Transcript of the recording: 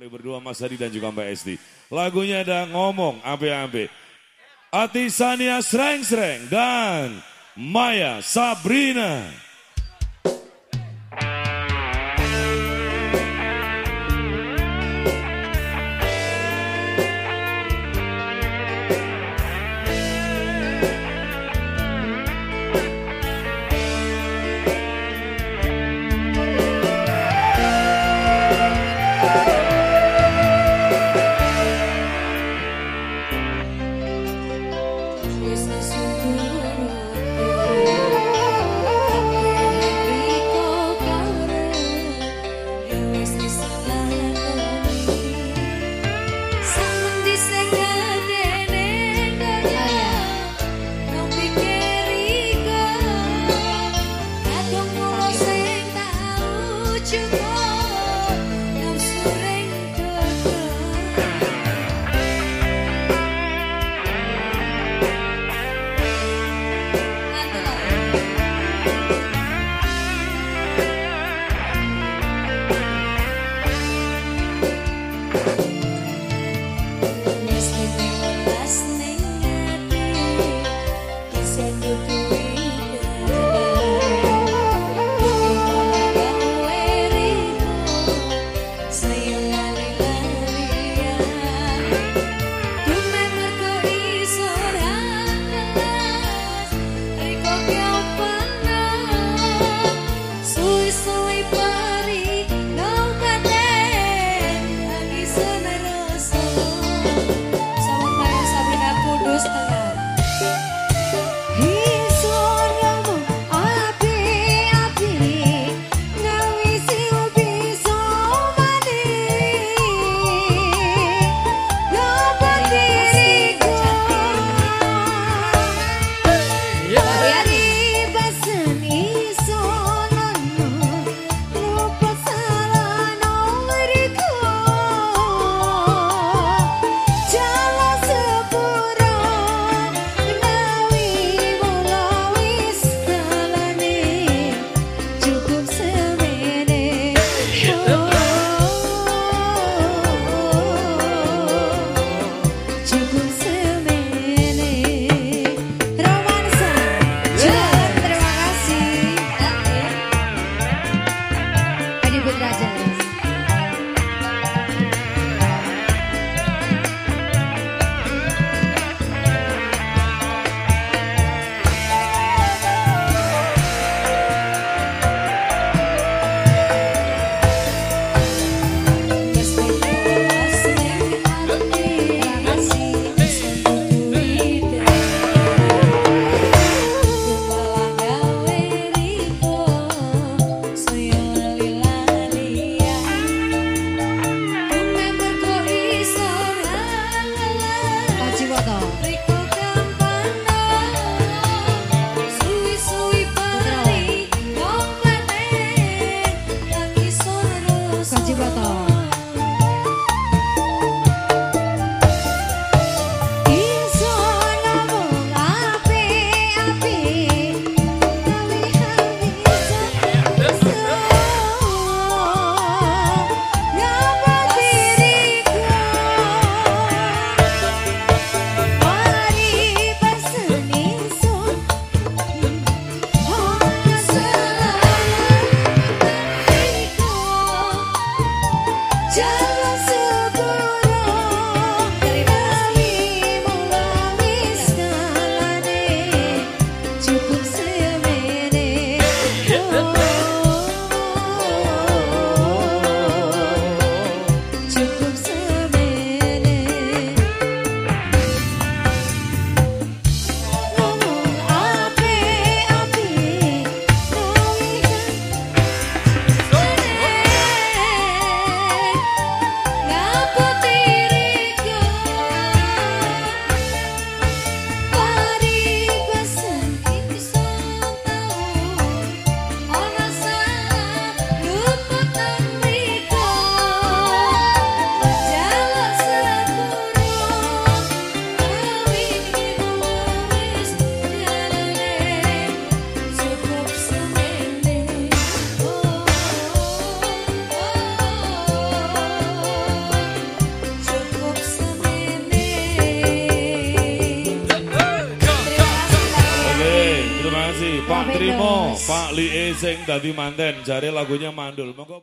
oleh berdua Mas Hadi dan juga Mbak Esti. Lagunya ada ngomong ampe-ampe. Atisania Sreng-Sreng dan Maya Sabrina. Pak Trimo, Pak Lie sing dadi manten, jare lagunya mandul. Monggo